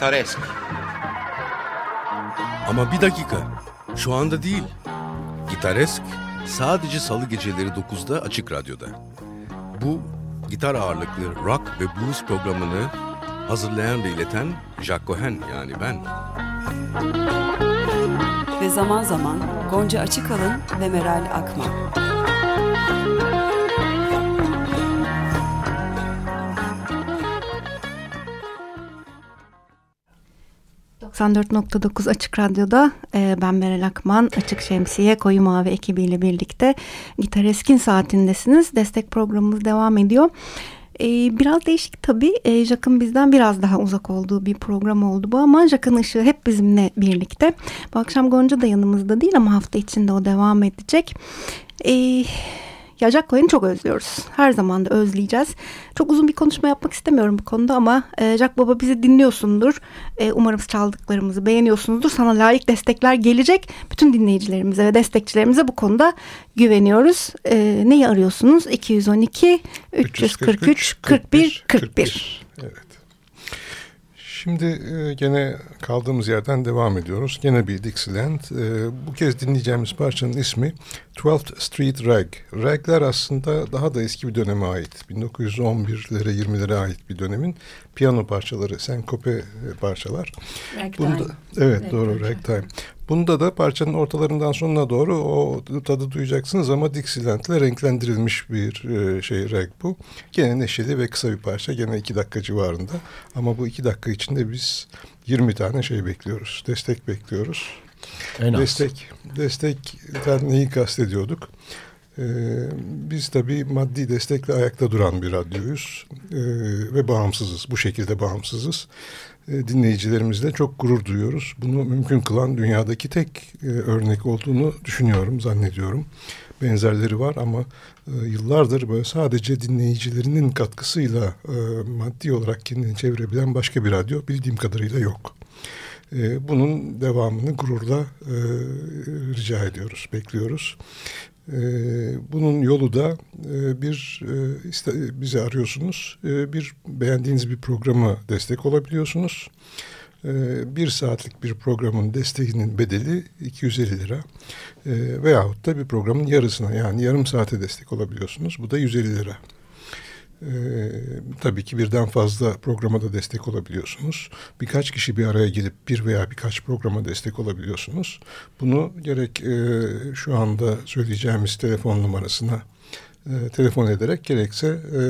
Gitaresk. Ama bir dakika. Şu anda değil. Gitaresk sadece salı geceleri 9'da Açık Radyo'da. Bu gitar ağırlıklı rock ve blues programını hazırlayan ve ileten Jack Cohen yani ben. Ve zaman zaman Gonca Açıkalın ve Meral Akman. 94.9 Açık Radyo'da e, ben Meral Akman, Açık Şemsiye, Koyu Mavi ekibiyle birlikte Gitar Eskin saatindesiniz. Destek programımız devam ediyor. E, biraz değişik tabii. E, Jack'ın bizden biraz daha uzak olduğu bir program oldu bu ama Jack'ın ışığı hep bizimle birlikte. Bu akşam Gonca da yanımızda değil ama hafta içinde o devam edecek. Eee ya Jack Cohen'i çok özlüyoruz. Her zaman da özleyeceğiz. Çok uzun bir konuşma yapmak istemiyorum bu konuda ama e, Jack Baba bizi dinliyorsundur. E, umarım çaldıklarımızı beğeniyorsunuzdur. Sana layık destekler gelecek. Bütün dinleyicilerimize ve destekçilerimize bu konuda güveniyoruz. E, neyi arıyorsunuz? 212 343 41 41. Evet. Şimdi e, gene kaldığımız yerden devam ediyoruz. Gene bir Dixieland. E, bu kez dinleyeceğimiz parçanın ismi 12th Street Rag. Rag'ler aslında daha da eski bir döneme ait. 1911'lere 20'lere ait bir dönemin piyano parçaları, senkope parçalar. Ragtime. Bunda, evet doğru ragtime. Bunda da parçanın ortalarından sonuna doğru o tadı duyacaksınız ama Dixieland'le renklendirilmiş bir e, şey rag bu. Gene neşeli ve kısa bir parça. Gene iki dakika civarında. Ama bu iki dakika içinde biz 20 tane şey bekliyoruz. Destek bekliyoruz. En az. Destek, destekten neyi kastediyorduk? Ee, biz tabii maddi destekle ayakta duran bir radyoyuz ee, ve bağımsızız. Bu şekilde bağımsızız. Ee, dinleyicilerimizle çok gurur duyuyoruz. Bunu mümkün kılan dünyadaki tek e, örnek olduğunu düşünüyorum, zannediyorum. Benzerleri var ama e, yıllardır böyle sadece dinleyicilerinin katkısıyla e, maddi olarak kendini çevirebilen başka bir radyo bildiğim kadarıyla yok. E, bunun devamını gururla e, rica ediyoruz, bekliyoruz. E, bunun yolu da e, bir e, bizi arıyorsunuz, e, bir beğendiğiniz bir programa destek olabiliyorsunuz. Bir saatlik bir programın desteğinin bedeli 250 lira veyahut da bir programın yarısına yani yarım saate destek olabiliyorsunuz. Bu da 150 lira. Ee, tabii ki birden fazla programa da destek olabiliyorsunuz. Birkaç kişi bir araya gelip bir veya birkaç programa destek olabiliyorsunuz. Bunu gerek e, şu anda söyleyeceğimiz telefon numarasına e, telefon ederek gerekse e,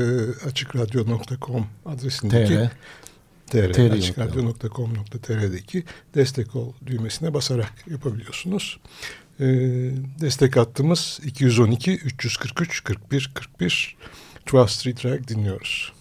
açıkradyo.com adresindeki TR, TR açıkradyo.com.tr'deki destek ol düğmesine basarak yapabiliyorsunuz. E, destek hattımız 212 343 41 41 12 Street Rag dinliyoruz.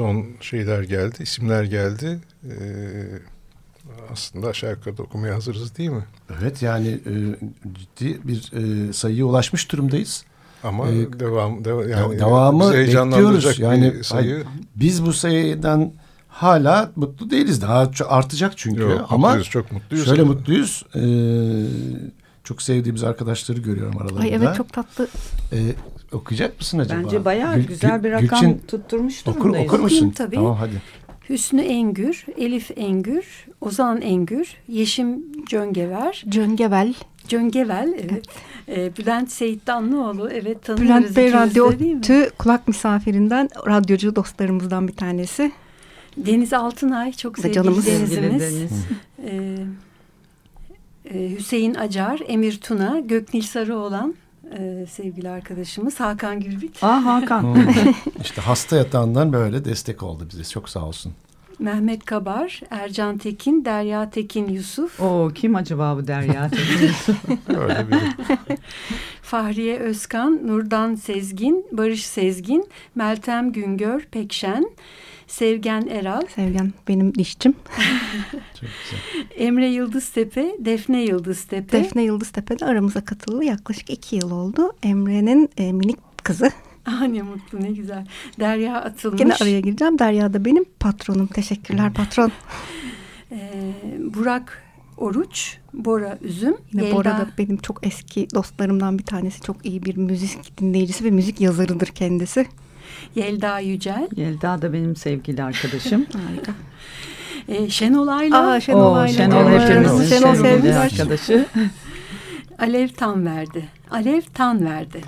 Son şeyler geldi, isimler geldi. E, aslında aşağı yukarı okumaya hazırız değil mi? Evet yani e, ciddi bir e, sayıya ulaşmış durumdayız. Ama Ee, devam, devam yani devamı bekliyoruz. Yani sayı. biz bu sayıdan hala mutlu değiliz. Daha artacak çünkü. Yok, Ama mutluyuz, çok mutluyuz. şöyle mutluyuz. e, çok sevdiğimiz arkadaşları görüyorum aralarında. Ay evet çok tatlı. E, okuyacak mısın acaba? Bence bayağı Gül- güzel bir rakam Gülçin, tutturmuş okur, durumdayız. okur musun? Okuyayım tabii. Tamam hadi. Hüsnü Engür, Elif Engür, Ozan Engür, Yeşim Cöngever, Cöngevel. Cöngevel, evet. Ee, Bülent Seyit Danlıoğlu, evet tanıyoruz Bülent Bey? Radyo Tü kulak misafirinden radyocu dostlarımızdan bir tanesi. Deniz Altınay, çok sevgili canımız. denizimiz. Deniz. Ee, e, Hüseyin Acar, Emir Tuna, Göknil Sarıoğlan, e, sevgili arkadaşımız Hakan Gürbüz, Aa Hakan. Hmm. işte hasta yatağından böyle destek oldu bize. Çok sağ olsun. Mehmet Kabar, Ercan Tekin, Derya Tekin Yusuf, Oo kim acaba bu Derya? Öyle bir Fahriye Özkan, Nurdan Sezgin, Barış Sezgin, Meltem Güngör Pekşen, Sevgen Eral, Sevgen benim dişçim. Çok güzel. Emre Yıldıztepe, Defne Yıldıztepe. Defne Yıldıztepe de aramıza katıldı. Yaklaşık iki yıl oldu. Emre'nin e, minik kızı. Ah ne mutlu ne güzel. Derya Atılmış. Yine araya gireceğim. Derya da benim patronum. Teşekkürler patron. Ee, Burak Oruç, Bora Üzüm, Yine Yelda, Bora da benim çok eski dostlarımdan bir tanesi. Çok iyi bir müzik dinleyicisi ve müzik yazarıdır kendisi. Yelda Yücel, Yelda da benim sevgili arkadaşım. Harika. e, Şenol Ayla, Aa, Şenol Oo, Ayla. Şenol hepimizin Şenol sevgili arkadaşı. Alev Tanverdi. Alev Tanverdi.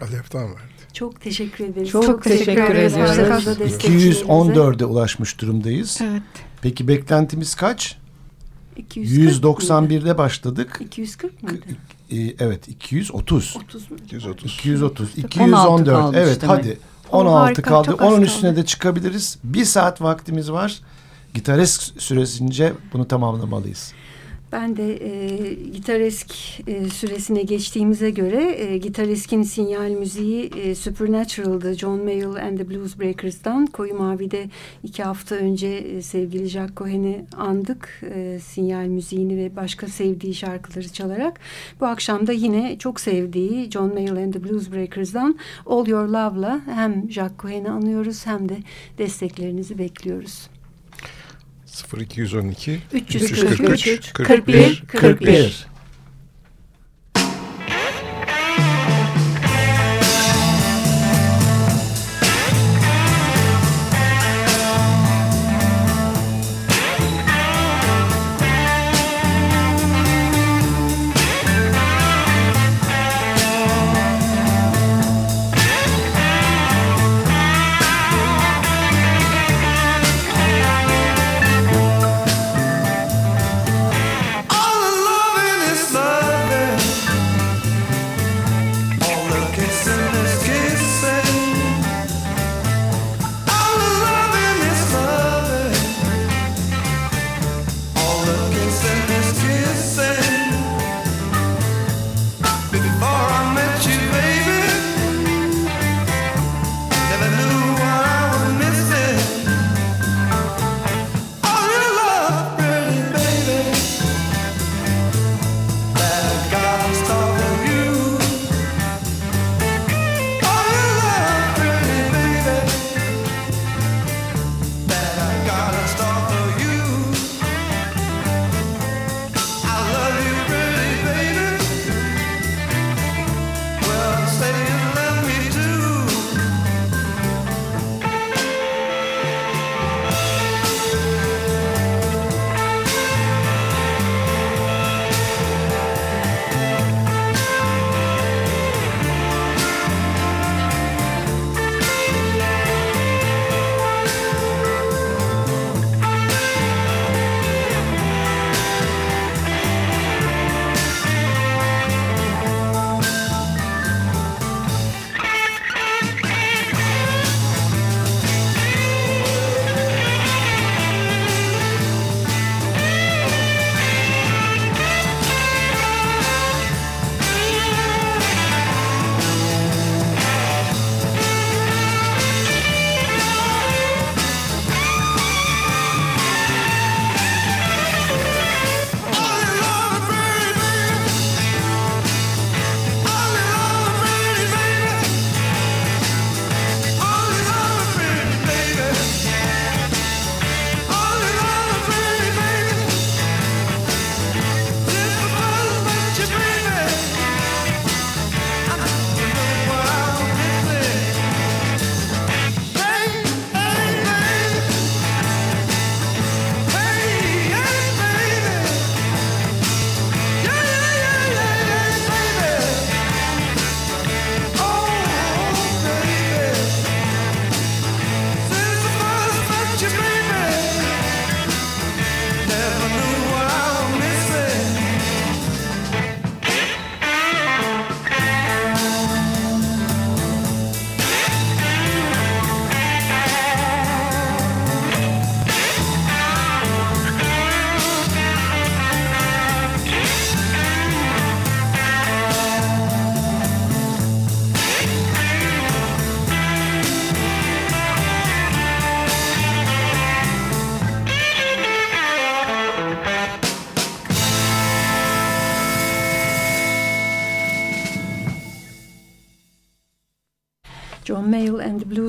Alef'ten verdi. Çok teşekkür ederiz. Çok teşekkür ederiz. ediyoruz. Çok fazla destekçilerinize. 214'e ulaşmış durumdayız. Evet. Peki beklentimiz kaç? 240 191'de başladık. 240 mıydı? Ee, evet 230. 30 mu? 230. 230. 16 214. kalmış Evet demek. hadi. O 16 harika, kaldı. Onun kaldı. üstüne de çıkabiliriz. Bir saat vaktimiz var. Gitarist süresince bunu tamamlamalıyız. Ben de e, Gitaresk e, süresine geçtiğimize göre e, Gitaresk'in sinyal müziği e, Supernatural'dı. John Mayall and the Blues Breakers'dan. Koyu Mavi'de iki hafta önce e, sevgili Jack Cohen'i andık. E, sinyal müziğini ve başka sevdiği şarkıları çalarak. Bu akşam da yine çok sevdiği John Mayall and the Blues Breakers'dan All Your Love'la hem Jack Cohen'i anıyoruz hem de desteklerinizi bekliyoruz. 0212 343 41 41 41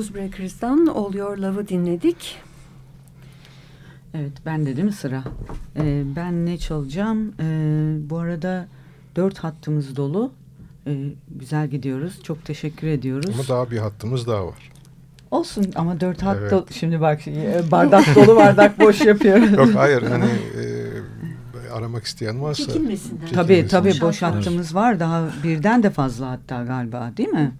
Bluesbreakers'dan All Your Love'ı dinledik. Evet ben de değil mi sıra? Ee, ben ne çalacağım? Ee, bu arada dört hattımız dolu. Ee, güzel gidiyoruz. Çok teşekkür ediyoruz. Ama daha bir hattımız daha var. Olsun ama dört hat Evet. dolu. Şimdi bak e, bardak dolu bardak boş yapıyoruz. Yok hayır hani e, aramak isteyen varsa. Çekinmesinler. Tabii tabii boş hattımız var. Daha birden de fazla hatta galiba değil mi?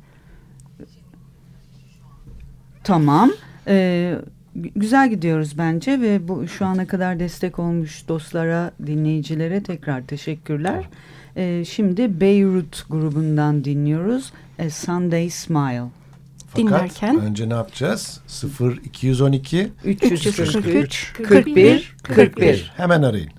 Tamam. Ee, gü- güzel gidiyoruz bence ve bu şu ana kadar destek olmuş dostlara, dinleyicilere tekrar teşekkürler. Ee, şimdi Beyrut grubundan dinliyoruz. A Sunday Smile. Fakat Dinlerken- önce ne yapacağız? 0 212 343 41 41 41. Hemen arayın.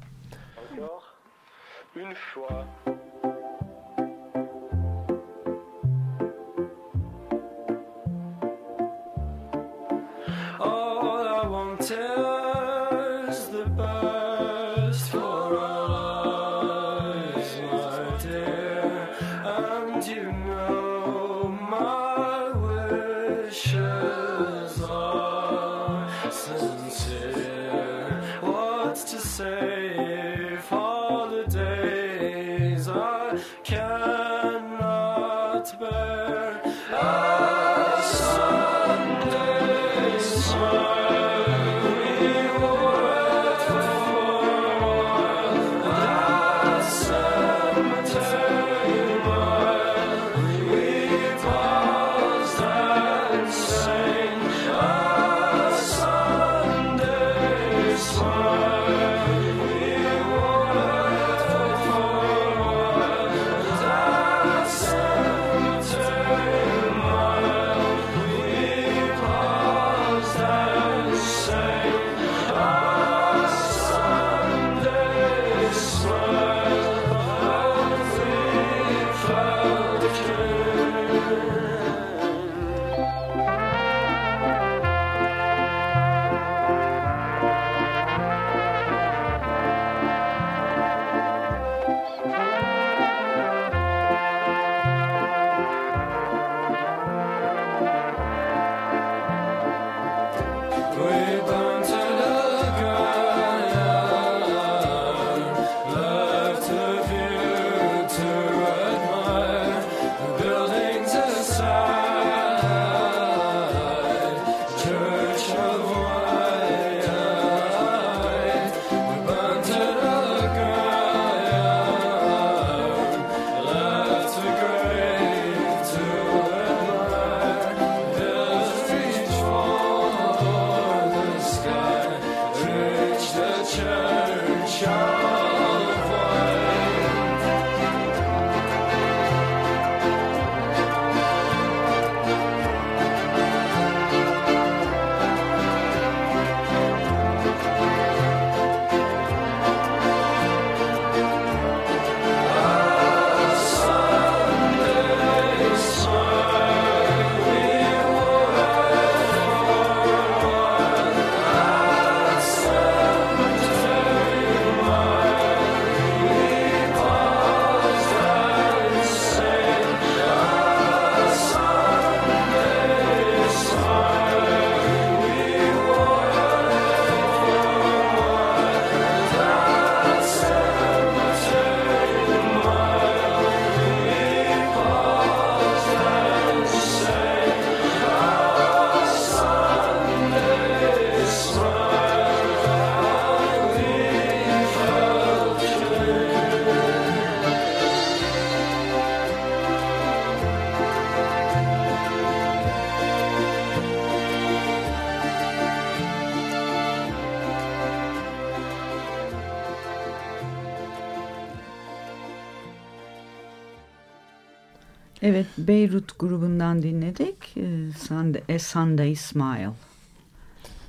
Evet Beyrut grubundan dinledik. Ee, Sunday, A Sunday Smile.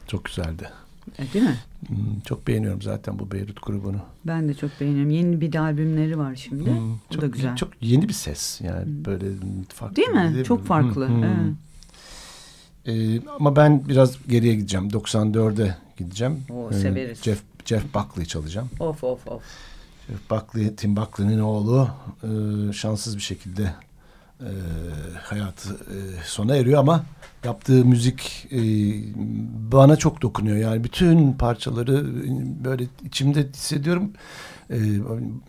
Çok güzeldi. E, değil mi? Hmm, çok beğeniyorum zaten bu Beyrut grubunu. Ben de çok beğeniyorum. Yeni bir de albümleri var şimdi. Hmm, O çok, da güzel. Çok yeni bir ses yani böyle farklı. Değil mi? Çok farklı. Hmm, hmm. Evet. Ee, ama ben biraz geriye gideceğim. 94'e gideceğim. Oo, Ee, severiz. Jeff, Jeff Buckley çalacağım. Of of of. Jeff Buckley, Tim Buckley'nin oğlu e, şanssız bir şekilde e, hayatı e, sona eriyor ama yaptığı müzik e, bana çok dokunuyor. Yani bütün parçaları e, böyle içimde hissediyorum. E,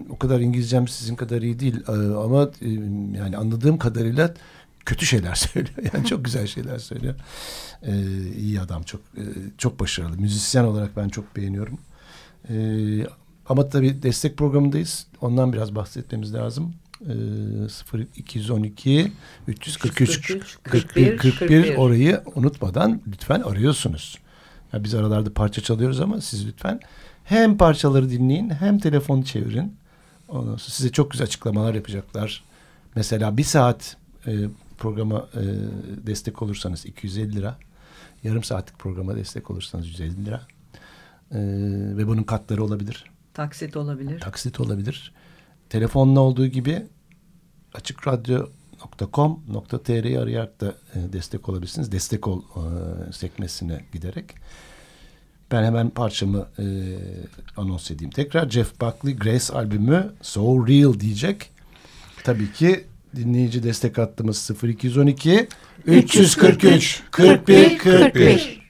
o kadar İngilizcem sizin kadar iyi değil e, ama e, yani anladığım kadarıyla kötü şeyler söylüyor. Yani çok güzel şeyler söylüyor. E, iyi adam çok e, çok başarılı. Müzisyen olarak ben çok beğeniyorum. E, ama tabii destek programındayız. Ondan biraz bahsetmemiz lazım. E, 0212 343 41 41 orayı unutmadan lütfen arıyorsunuz. Ya biz aralarda parça çalıyoruz ama siz lütfen hem parçaları dinleyin hem telefonu çevirin. Ondan sonra size çok güzel açıklamalar yapacaklar. Mesela bir saat e, programa e, destek olursanız 250 lira. Yarım saatlik programa destek olursanız 150 lira. E, ve bunun katları olabilir. Taksit olabilir. Taksit olabilir telefonla olduğu gibi açıkradyo.com.tr'yi arayarak da e, destek olabilirsiniz. Destek ol e, sekmesine giderek. Ben hemen parçamı e, anons edeyim. Tekrar Jeff Buckley Grace albümü So Real diyecek. Tabii ki dinleyici destek hattımız 0212 343 41 41. 41.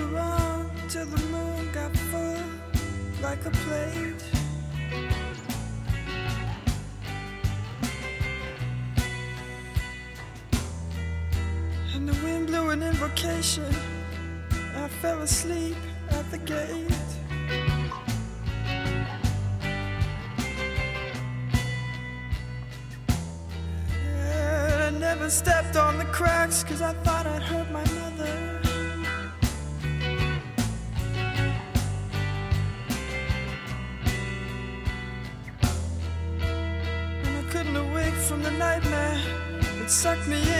Around till the moon got full like a plate. And the wind blew an invocation. I fell asleep at the gate. And I never stepped on the cracks cause I thought I'd hurt my mother. Sucked me in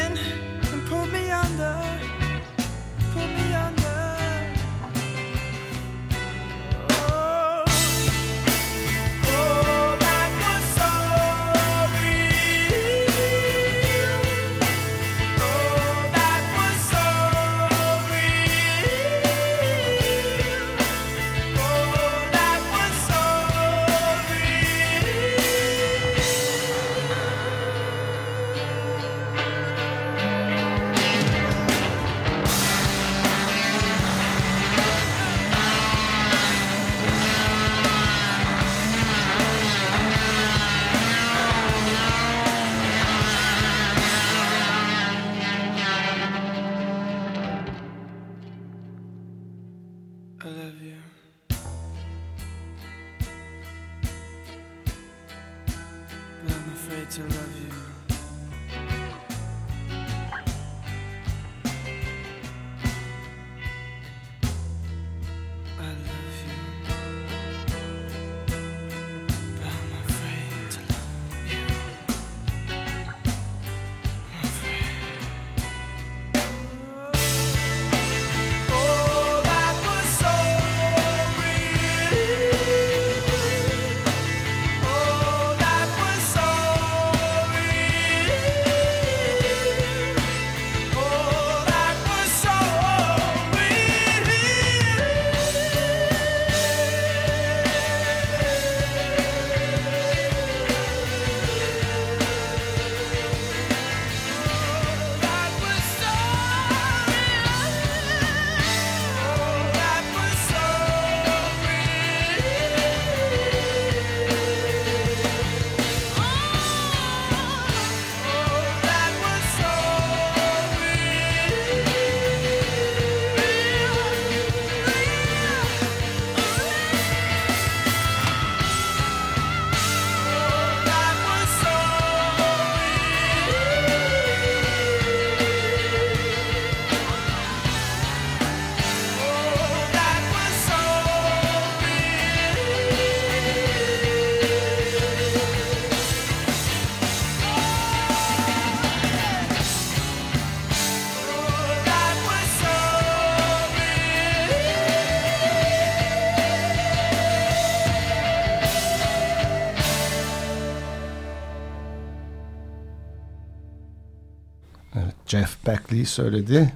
Beckley söyledi.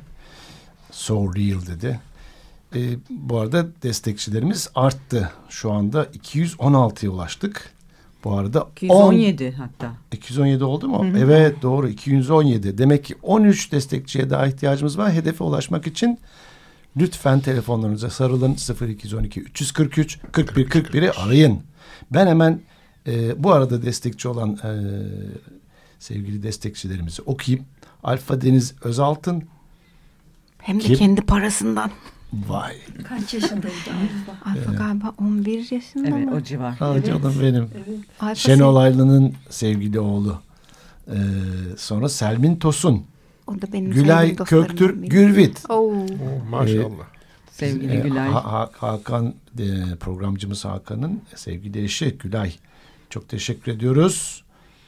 So real dedi. E, bu arada destekçilerimiz arttı. Şu anda 216'ya ulaştık. Bu arada 217 hatta. 217 oldu mu? Evet doğru 217. Demek ki 13 destekçiye daha ihtiyacımız var. Hedefe ulaşmak için lütfen telefonlarınıza sarılın 0212 343 41 41'i arayın. Ben hemen e, bu arada destekçi olan e, sevgili destekçilerimizi okuyayım. Alfa Deniz Özaltın. Hem de Kim? kendi parasından. Vay. Kaç yaşındaydı Alfa? Alfa galiba 11 yaşında Evet mı? o civar. Ha, canım benim. Alfa Şenol Aylı'nın sevgili oğlu. Ee, sonra Selmin Tosun. O da benim Gülay sevgili dostlarımdan Köktür biri. Gürvit. Oo. Oo, maşallah. Sevgili Ee, Gülay. Ha- Ha- Hakan e, programcımız Hakan'ın sevgili eşi Gülay. Çok teşekkür ediyoruz.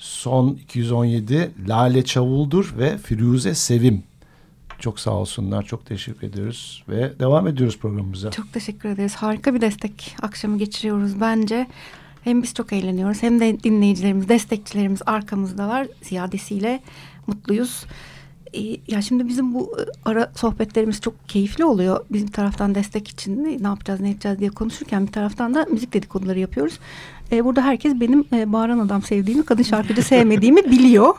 Son 217 Lale Çavuldur ve Firuze Sevim. Çok sağ olsunlar. Çok teşekkür ediyoruz ve devam ediyoruz programımıza. Çok teşekkür ederiz. Harika bir destek akşamı geçiriyoruz bence. Hem biz çok eğleniyoruz hem de dinleyicilerimiz, destekçilerimiz arkamızdalar. Ziyadesiyle mutluyuz. Ee, ya şimdi bizim bu e, ara sohbetlerimiz çok keyifli oluyor. Bizim taraftan destek için ne ne yapacağız, ne edeceğiz diye konuşurken bir taraftan da müzik dedikoduları yapıyoruz. Ee, burada herkes benim e, bağıran adam sevdiğimi, kadın şarkıcı sevmediğimi biliyor.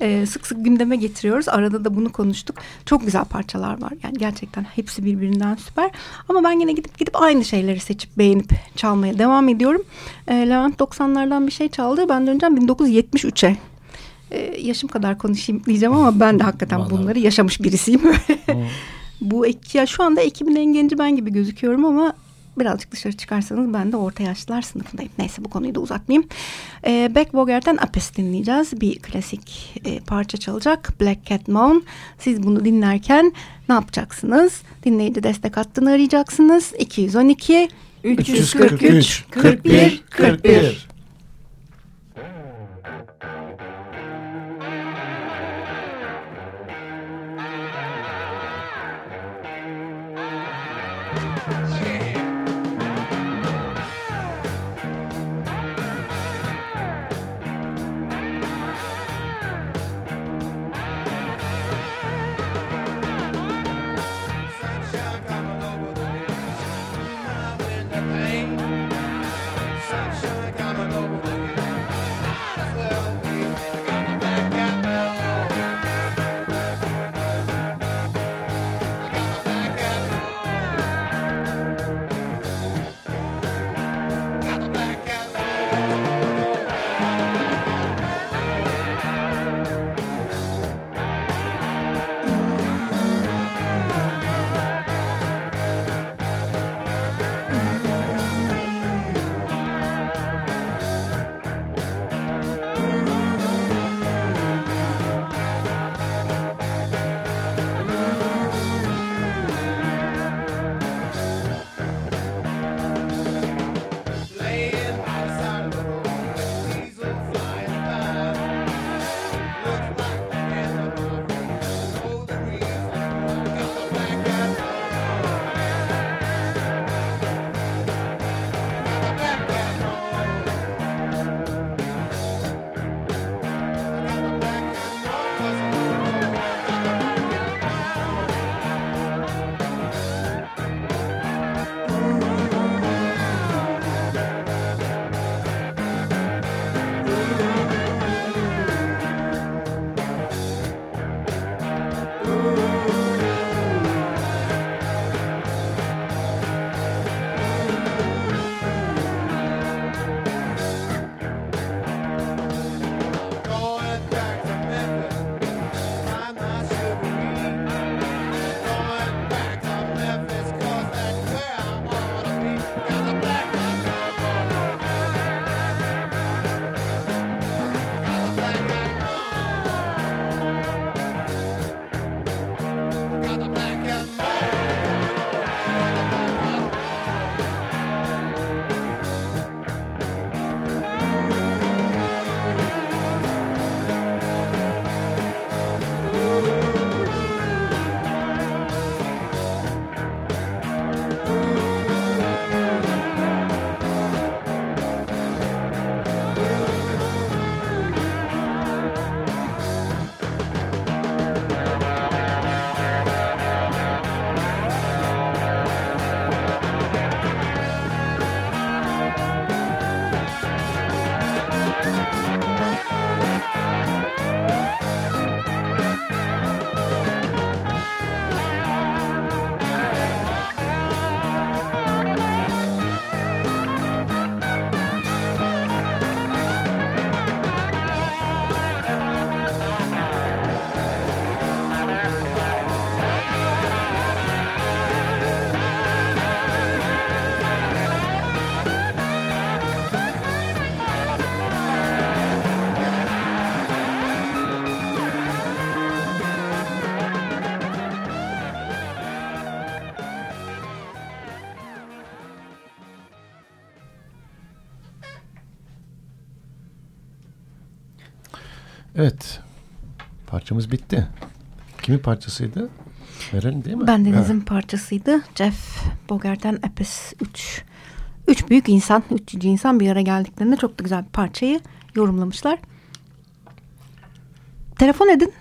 Ee, sık sık gündeme getiriyoruz. Arada da bunu konuştuk. Çok güzel parçalar var. Yani gerçekten hepsi birbirinden süper. Ama ben yine gidip gidip aynı şeyleri seçip beğenip çalmaya devam ediyorum. Ee, Levent 90'lardan bir şey çaldı. Ben döneceğim 1973'e. Ee, yaşım kadar konuşayım diyeceğim ama ben de hakikaten Vallahi. bunları yaşamış birisiyim. Bu ya şu anda ekibin en genci ben gibi gözüküyorum ama birazcık dışarı çıkarsanız ben de orta yaşlılar sınıfındayım. Neyse bu konuyu da uzatmayayım. E, Beck Boger'den Apes dinleyeceğiz. Bir klasik e, parça çalacak. Black Cat Moon. Siz bunu dinlerken ne yapacaksınız? Dinleyici destek hattını arayacaksınız. 212 343 41, 41. Parçamız bitti. Kimin parçasıydı? Meral'in değil mi? Ben Deniz'in parçasıydı. Jeff Bogert'ten Epis 3. Üç büyük insan, üç cici insan bir araya geldiklerinde çok da güzel bir parçayı yorumlamışlar. Telefon edin.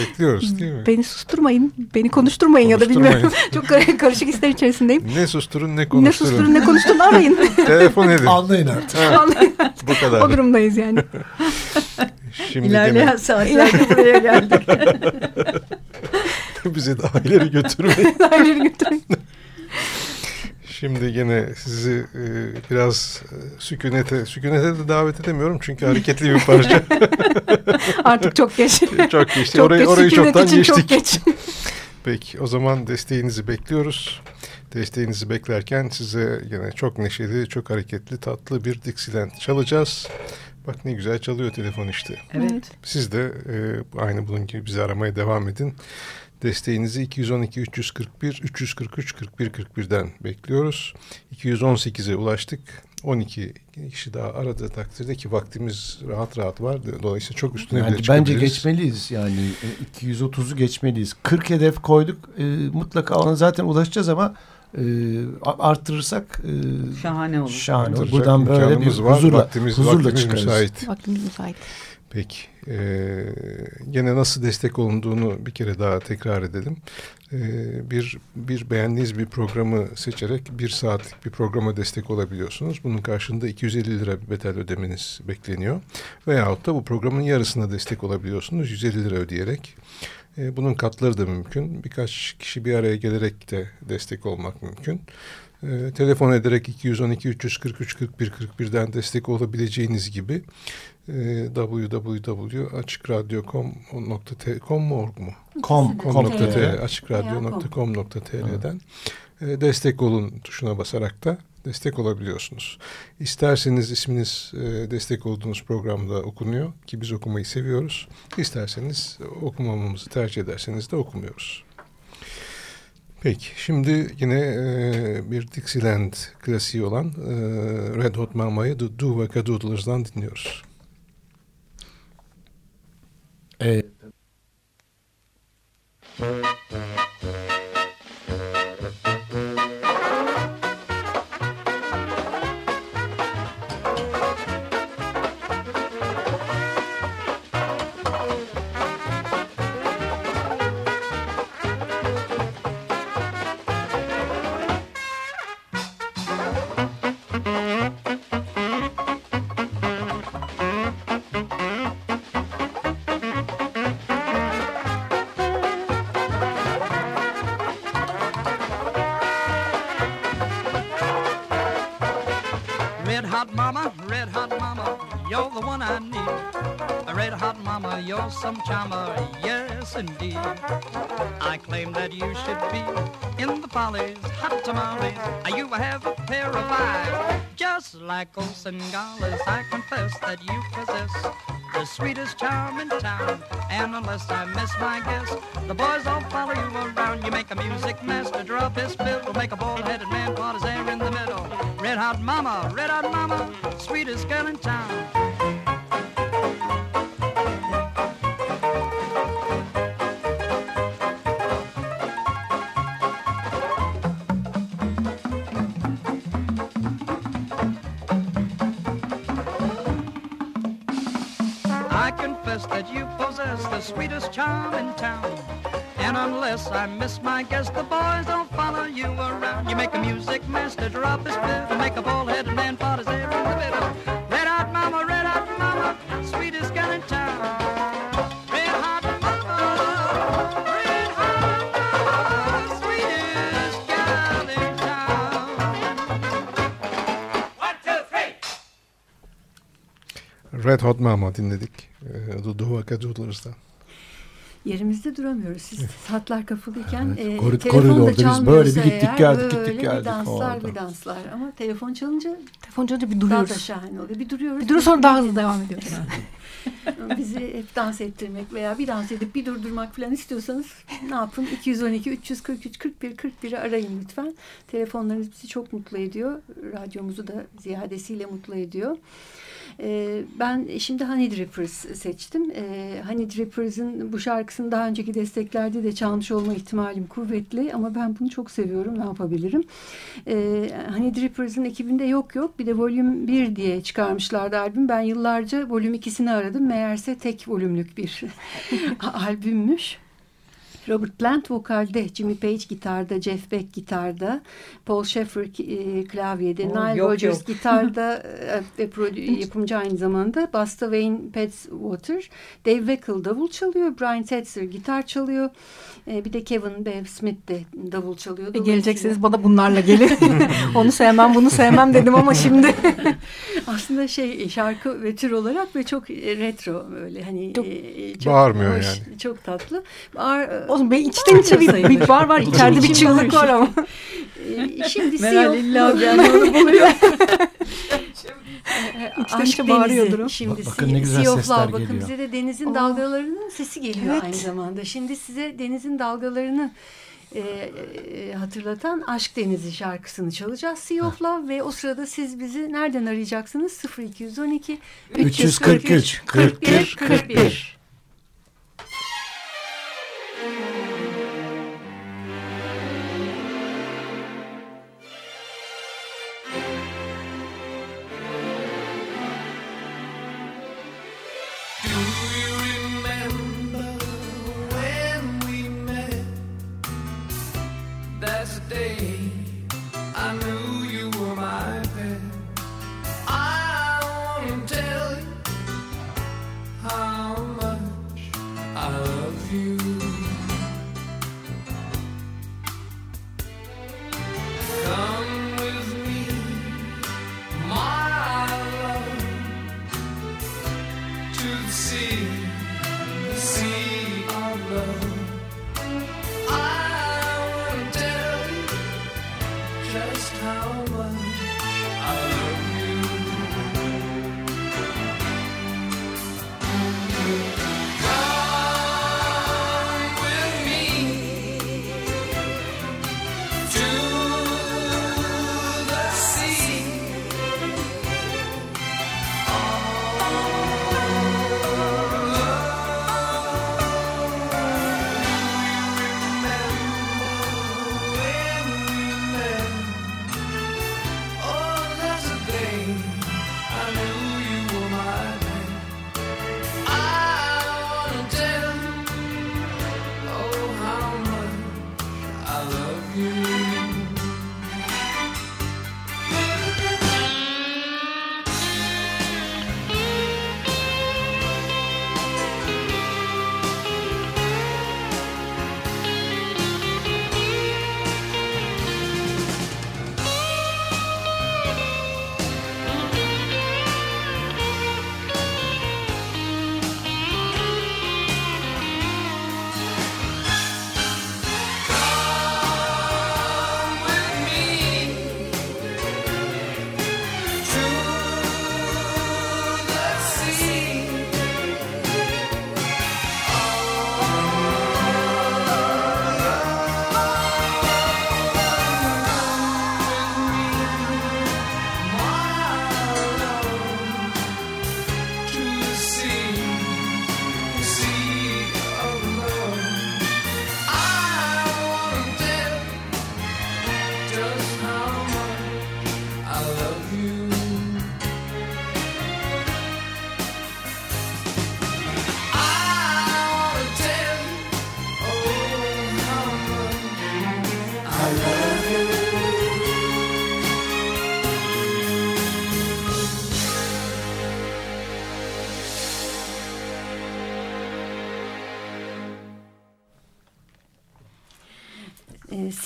Bekliyoruz değil mi? Beni susturmayın. Beni konuşturmayın ya da Konuşturmayın. bilmiyorum. çok kar- karışık hisler içerisindeyim. Ne susturun ne Ne konuşturun. susturun ne konuşturun arayın. Telefon edin. Anlayın artık. Anlayın. Bu kadar. o durumdayız yani. Şimdi İlerleyen gene saatlerde buraya geldik. bizi daha ileri götürmeyin. Aileleri götürün. Şimdi gene sizi e, biraz e, sükunete, sükunete de davet edemiyorum çünkü hareketli bir parça. Artık çok geç. çok geçti. Çok orayı geç. orayı Sükunet çoktan için geçtik. Çok geç. Peki o zaman desteğinizi bekliyoruz. Desteğinizi beklerken size yine çok neşeli, çok hareketli, tatlı bir Dixieland çalacağız. Bak ne güzel çalıyor telefon işte. Evet. Siz de e, aynı bunun gibi bizi aramaya devam edin. Desteğinizi 212 341 343 41 41'den bekliyoruz. 218'e ulaştık. 12 kişi daha aradığı takdirde ki vaktimiz rahat rahat var. Dolayısıyla çok üstüne Yani bile bence geçmeliyiz yani e, 230'u geçmeliyiz. 40 hedef koyduk e, mutlaka ona zaten ulaşacağız ama e, arttırırsak e, Şahane olur. şahane olur. Buradan böyle bir var. huzurla, vaktimiz, huzurla vaktimiz çıkarız. müsait. Vaktimiz müsait. Peki. Ee, gene nasıl destek olunduğunu bir kere daha tekrar edelim. Ee, bir bir beğendiğiniz bir programı seçerek bir saatlik bir programa destek olabiliyorsunuz. Bunun karşılığında 250 lira bir bedel ödemeniz bekleniyor. Veyahut da bu programın yarısına destek olabiliyorsunuz 150 lira ödeyerek. Ee, bunun katları da mümkün. Birkaç kişi bir araya gelerek de destek olmak mümkün. Ee, telefon ederek 212 343 41 41'den destek olabileceğiniz gibi e, www.açıkradyo.com.com mu? Com, Com. com.tr. .tr açıkradyo.com.tr'den e, destek olun tuşuna basarak da destek olabiliyorsunuz. İsterseniz isminiz e, destek olduğunuz programda okunuyor ki biz okumayı seviyoruz. İsterseniz okumamamızı tercih ederseniz de okumuyoruz. Peki şimdi yine e, bir Dixieland klasiği olan e, Red Hot Mama'yı The Doo Doodlers'dan dinliyoruz. E, hot mama, red hot mama, you're the one I need. A red hot mama, you're some charmer, yes indeed. I claim that you should be in the follies, hot tamales. You have a pair of eyes, just like old Singales. I confess that you possess the sweetest charm in town. And unless I miss my guess, the boys all follow you around. You make a music master drop his fiddle, make a bald-headed man put his hair in the middle. Red hot mama, red hot mama, sweetest girl in town. The sweetest charm in town. And unless I miss my guess, the boys don't follow you around. You make a music master drop his fiddle, make a bald-headed man part his hair in the middle. Red Hot Mama dinledik. E, The Doo Doodlers'dan. Yerimizde duramıyoruz. Siz saatler kapalıyken Evet, e, korid- telefon da koridorda biz böyle bir gittik eğer, geldik, gittik geldik bir danslar orada. bir danslar. Ama telefon çalınca Telefon çalınca bir daha da duruyoruz. şahane oluyor. Bir duruyoruz. Bir duruyor sonra daha hızlı devam ediyoruz. Bizi hep dans ettirmek veya bir dans edip bir durdurmak falan istiyorsanız ne yapın? 212 343 41 41'i arayın lütfen. Telefonlarınız bizi çok mutlu ediyor. Radyomuzu da ziyadesiyle mutlu ediyor. E, ben şimdi Honey Drippers seçtim. E, Honey Drippers'ın bu şarkısını daha önceki desteklerde de çalmış olma ihtimalim kuvvetli ama ben bunu çok seviyorum. Ne yapabilirim? E, Honey Drippers'ın ekibinde yok yok bir de Volüm 1 diye çıkarmışlardı albüm. Ben yıllarca Volüm 2'sini aradım. Meğerse tek volümlük bir albümmüş. Robert Plant vokalde, Jimmy Page gitarda, Jeff Beck gitarda, Paul Shaffer e, klavyede, Oh, Nile yok, Rodgers yok. gitarda e, ve prodü- yapımcı aynı zamanda, Basta Wayne Water, Dave Weckl davul çalıyor, Brian Setzer gitar çalıyor, e, bir de Kevin Bev Smith de davul çalıyor. E, geleceksiniz bana bunlarla gelin. Onu sevmem bunu sevmem dedim ama şimdi. Aslında şey şarkı ve tür olarak ve çok e, retro böyle hani Çok e, çok bağırmıyor hoş, yani. Çok tatlı. Bağır, olsun. Ben içten içe bir, bir var var. içeride bir çığlık var ama. Ee, şimdi Meral illa bir anlamda buluyor. İçten şey bağırıyordur o. Şimdi bakın ne güzel sesler geliyor. Bakın bize de denizin Oo. dalgalarının sesi geliyor evet. aynı zamanda. Şimdi size denizin dalgalarını e, e, hatırlatan Aşk Denizi şarkısını çalacağız Siyof'la ve o sırada siz bizi nereden arayacaksınız? 0212 343 41 41. 41. thank you.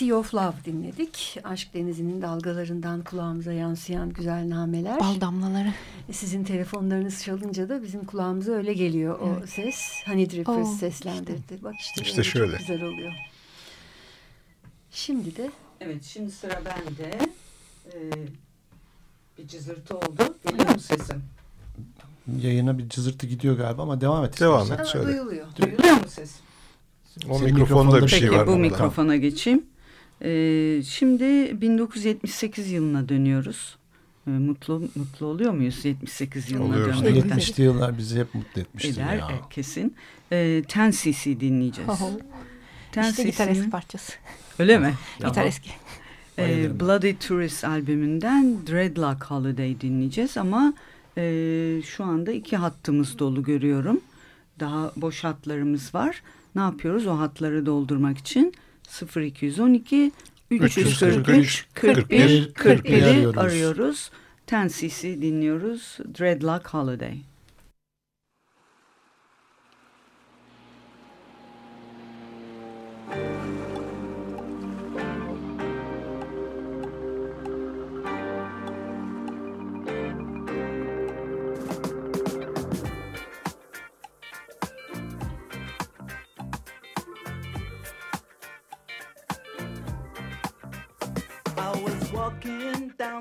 Sea of Love dinledik. Aşk denizinin dalgalarından kulağımıza yansıyan güzel nameler. Bal damlaları. Sizin telefonlarınız çalınca da bizim kulağımıza öyle geliyor o ses. Honey Drippers Oo, seslendirdi. Bak işte, İşte şöyle. çok güzel oluyor. Şimdi de Evet şimdi sıra bende. Ee, bir cızırtı oldu. Geliyor mu sesim? Yayına bir cızırtı gidiyor galiba ama devam et. Devam istersen. et. Ama söyle. duyuluyor. Duyuluyor mu ses? O Senin mikrofonda bir mikrofonda şey Peki var. bu bunda. mikrofona geçeyim. Ee, şimdi 1978 yılına dönüyoruz. E, mutlu mutlu oluyor muyuz 78 yılına Oluyoruz. dönmek? 70'li yıllar bizi hep mutlu etmiştir Eder ya. kesin. E, 10cc dinleyeceğiz. Oho. 10 İşte gitar eski parçası. Öyle mi? Gitar Tamam. eski. E, Bayılırım. Bloody Tourist albümünden Dreadlock Holiday dinleyeceğiz ama e, şu anda iki hattımız dolu görüyorum. Daha boş hatlarımız var. Ne yapıyoruz o hatları doldurmak için? 0212 343 41 41'i arıyoruz. arıyoruz. 10cc dinliyoruz. Dreadlock Holiday.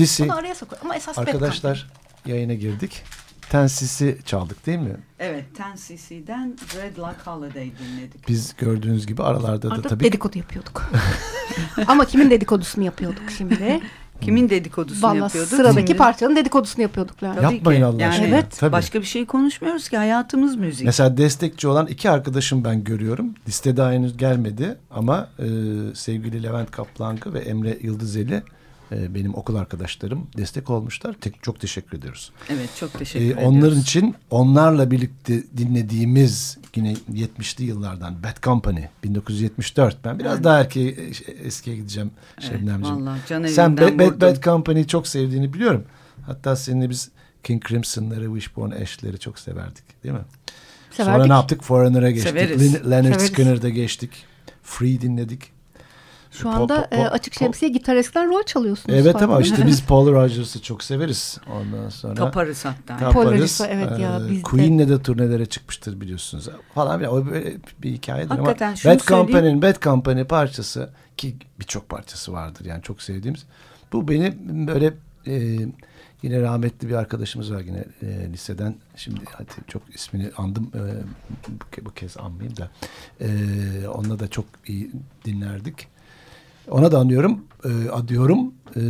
Don't. Sisi Bunu araya sokuyor ama esas arkadaşlar yayına girdik. Tensisi çaldık değil mi? Evet 10cc'den Red Lock Holiday dinledik. Biz gördüğünüz gibi aralarda da Arada tabii dedikodu yapıyorduk. Ama kimin dedikodusunu yapıyorduk şimdi? Kimin dedikodusunu Vallahi yapıyorduk? sıradaki Şimdi- parçanın dedikodusunu yapıyorduk. Lara. Tabii Yapmayın ki. Allah yani, aşkına. Evet. Tabii. Başka bir şey konuşmuyoruz ki hayatımız müzik. Mesela destekçi olan iki arkadaşım ben görüyorum. Listede henüz gelmedi ama e, sevgili Levent Kaplangı ve Emre Yıldızeli e, benim okul arkadaşlarım destek olmuşlar. Tek, çok teşekkür ediyoruz. Evet çok teşekkür E, ediyoruz. onların için onlarla birlikte dinlediğimiz yine 70'li yıllardan Bad Company 1974. Ben biraz Evet. daha erkeğe, eskiye gideceğim Evet, Şebnemciğim. Sen Bad, Bad. Bad Company'yi çok sevdiğini biliyorum. Hatta seninle biz King Crimson'ları, Wishbone Ash'leri çok severdik değil mi? Sonra Severdik. ne yaptık? Foreigner'a geçtik. Severiz. Leonard. Skinner'da geçtik. Free dinledik. Şu anda po- po- e, açık po- şemsiye gitaristler rol çalıyorsunuz. Evet farkında ama işte biz Paul Rogers'ı çok severiz. Ondan sonra Taparız hatta. taparız. Paul Rogers'ı, evet ya, Ee, biz de- Queen'le de turnelere çıkmıştır biliyorsunuz. Falan o böyle bir hikayedir Hakikaten ama Bad. Company'nin Bad Company parçası ki birçok parçası vardır yani çok sevdiğimiz. Bu beni böyle e, yine rahmetli bir arkadaşımız var yine e, liseden. Şimdi hadi çok ismini andım. E, bu, bu kez anmayayım da. E, onunla da çok iyi dinlerdik. Ona da anıyorum, e, adıyorum. E,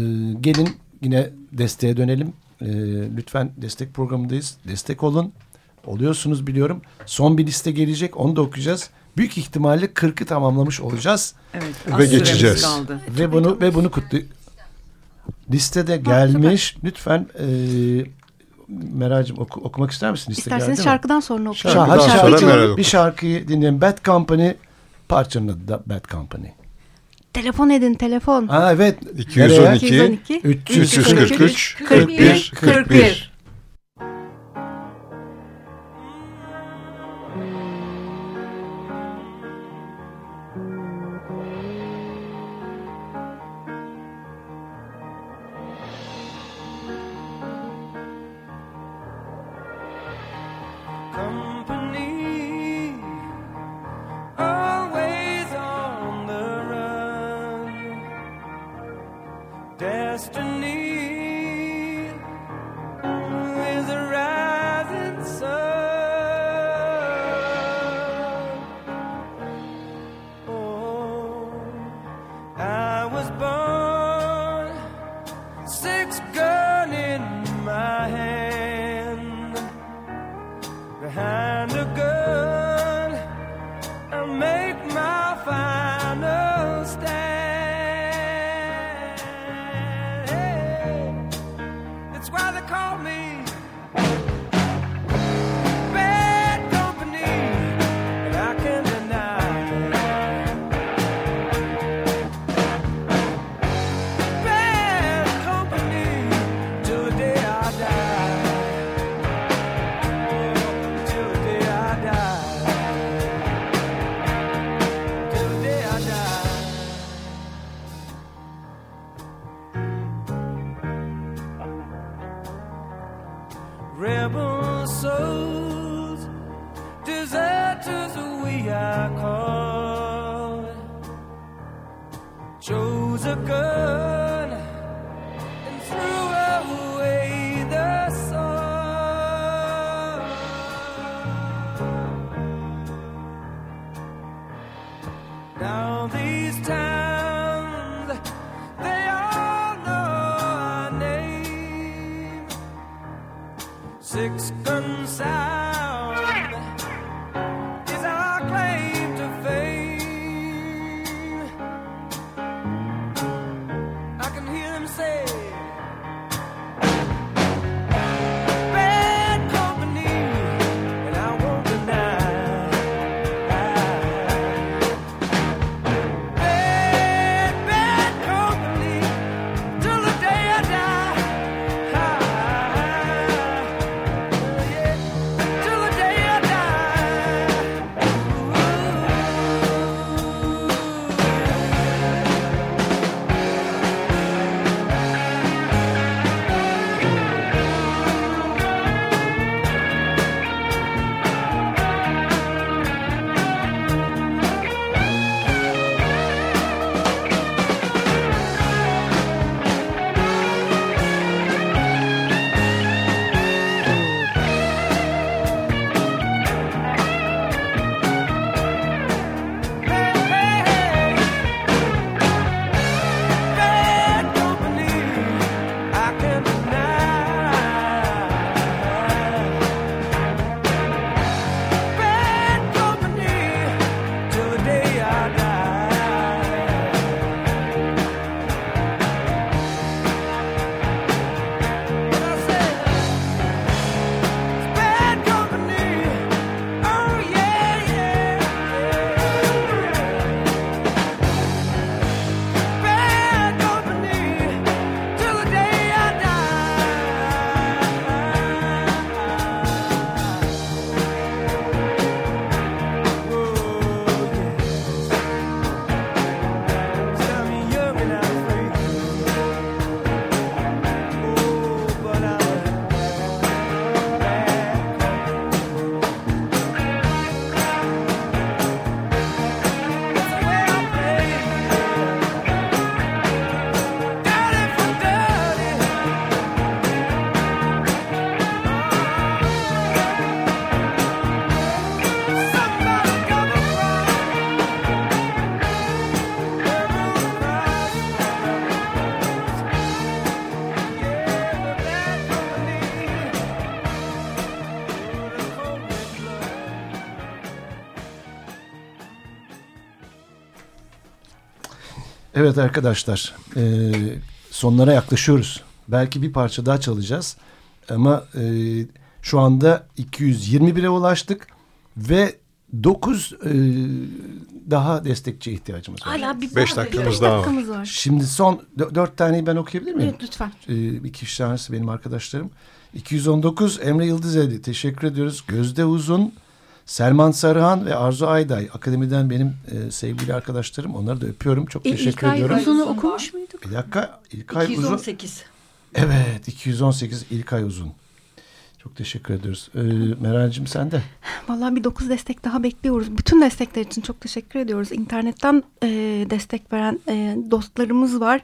gelin yine desteğe dönelim. E, lütfen destek programındayız. Destek olun. Oluyorsunuz biliyorum. Son bir liste gelecek. Onu da okuyacağız. Büyük ihtimalle 40'ı tamamlamış olacağız. Evet, Ve geçeceğiz. Kaldı. Ve bunu ve bunu kutlu listede gelmiş. Lütfen e, Meral'cim oku- okumak ister misin? Liste İsterseniz geldi mi? şarkıdan sonra okuyalım. Şarkı- Şarkıdan hadi sonra şarkı- bir şarkıyı dinleyelim. Bad Company parçanın adı da Bad Company. Telefon edin telefon. Aa evet. 212, 212 343 41 41. 41. girl. Evet arkadaşlar, e, sonlara yaklaşıyoruz. Belki bir parça daha çalacağız. Ama e, şu anda 221'e ulaştık ve 9 e, daha destekçi ihtiyacımız var. Hala bir Beş var, dakikamız beş daha var. dakikamız var. Şimdi son dö- dört taneyi ben okuyabilir miyim? Evet lütfen. Ee, iki üç tanesi benim arkadaşlarım. 219 Emre Yıldızeli teşekkür ediyoruz. Gözde Uzun, Selman Sarıhan ve Arzu Ayday. Akademiden benim e, sevgili arkadaşlarım. Onları da öpüyorum. Çok E, teşekkür İlkay ediyorum. Uzun'u okumuş muyduk? Bir dakika. İlkay Uzun. 218. Evet 218 İlkay Uzun. Çok teşekkür ediyoruz. Ee, Meral'cim sen de. Vallahi bir 9 destek daha bekliyoruz. Bütün destekler için çok teşekkür ediyoruz. İnternetten e, destek veren e, dostlarımız var.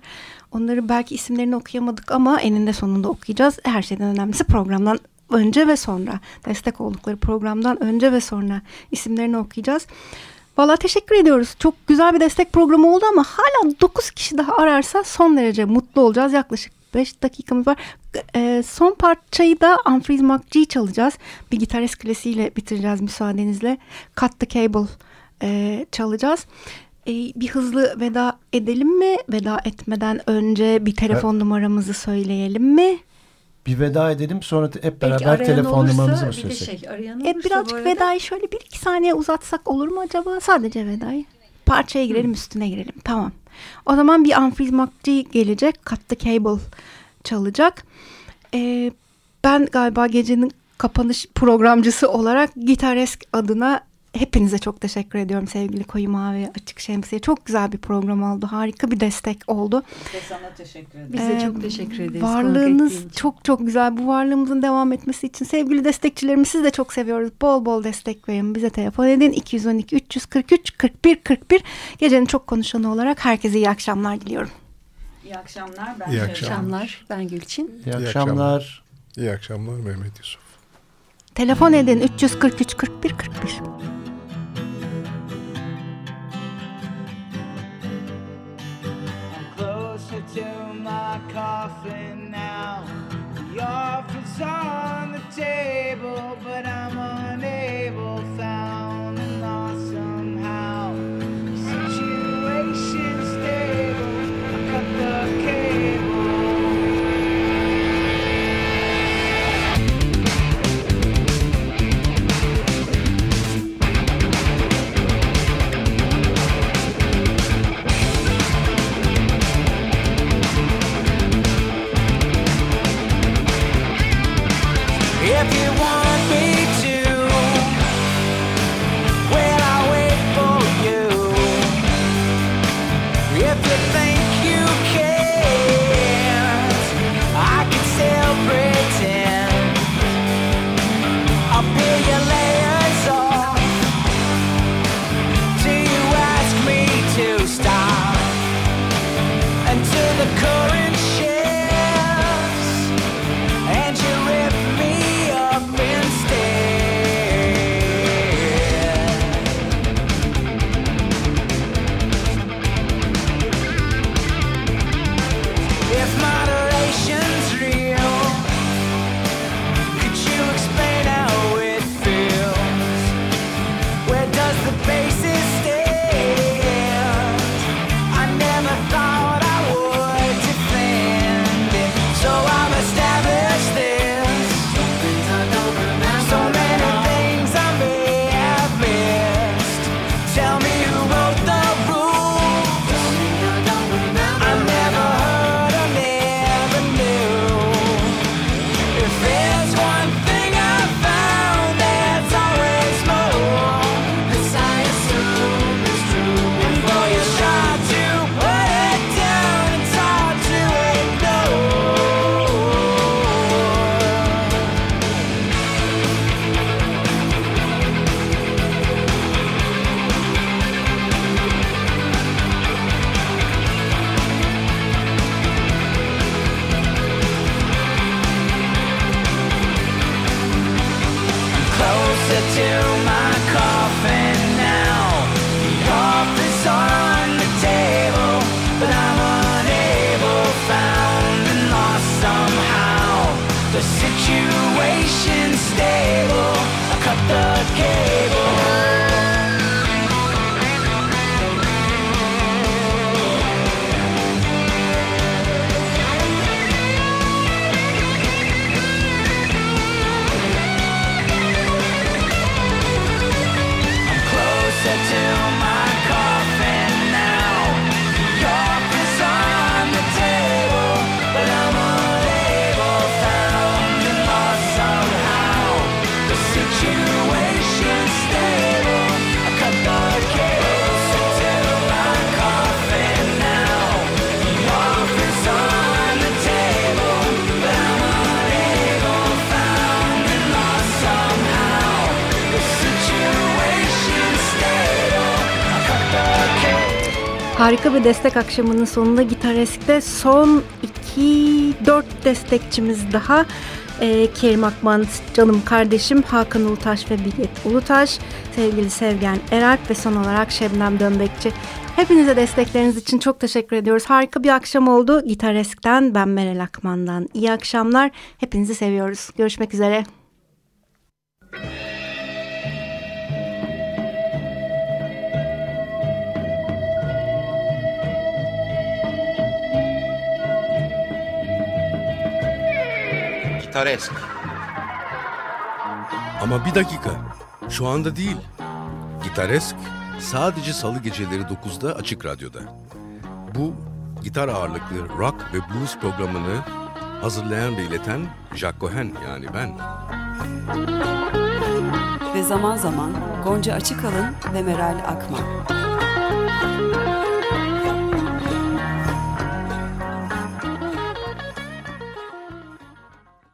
Onları belki isimlerini okuyamadık ama eninde sonunda okuyacağız. Her şeyden önemlisi programdan önce ve sonra. Destek oldukları programdan önce ve sonra isimlerini okuyacağız. Vallahi teşekkür ediyoruz. Çok güzel bir destek programı oldu ama hala 9 kişi daha ararsa son derece mutlu olacağız. Yaklaşık 5 dakikamız var. E, son parçayı da Unfreeze McGee çalacağız. Bir gitarist klasiğiyle bitireceğiz müsaadenizle. Cut the Cable e, çalacağız. E, bir hızlı veda edelim mi? Veda etmeden önce bir telefon numaramızı söyleyelim mi? Bir veda edelim sonra hep beraber telefon numaramızı mı söylesek? şey E, birazcık vedayı şöyle bir iki saniye uzatsak olur mu acaba? Sadece vedayı. Parçaya girelim üstüne girelim. Tamam. O zaman bir Unfreeze McGee gelecek. Cut the Cable çalacak. E, ben galiba gecenin kapanış programcısı olarak Gitaresk adına hepinize çok teşekkür ediyorum sevgili Koyu Mavi Açık Şemsiye. Çok güzel bir program oldu. Harika bir destek oldu. Ve sana teşekkür ederim. Biz de Ee, çok teşekkür ederiz. Varlığınız çok çok güzel. Bu varlığımızın devam etmesi için sevgili destekçilerimiz siz de çok seviyoruz. Bol bol destek verin. Bize telefon edin. 212 343 41 41. Gecenin çok konuşanı olarak herkese iyi akşamlar diliyorum. İyi akşamlar. Ben İyi Şevval. akşamlar. Ben Gülçin. İyi İyi akşamlar. İyi akşamlar Mehmet Yusuf. Telefon edin 343 41 41. To my coffin now. The offer's on the table, but I'm unable, Harika bir destek akşamının sonunda Gitaresk'te son 2-4 destekçimiz daha. Ee, Kerim Akman, canım kardeşim Hakan Ulutaş ve Bilget Ulutaş, sevgili Sevgen Eralp ve son olarak Şebnem Dönbekçi. Hepinize destekleriniz için çok teşekkür ediyoruz. Harika bir akşam oldu. Gitaresk'ten ben Meral Akman'dan. İyi akşamlar. Hepinizi seviyoruz. Görüşmek üzere. Gitaresk. Ama bir dakika. Şu anda değil. Gitaresk sadece salı geceleri 9'da Açık Radyo'da. Bu gitar ağırlıklı rock ve blues programını hazırlayan ve ileten Jack Cohen yani ben. Ve zaman zaman Gonca Açıkalın ve Meral Akman.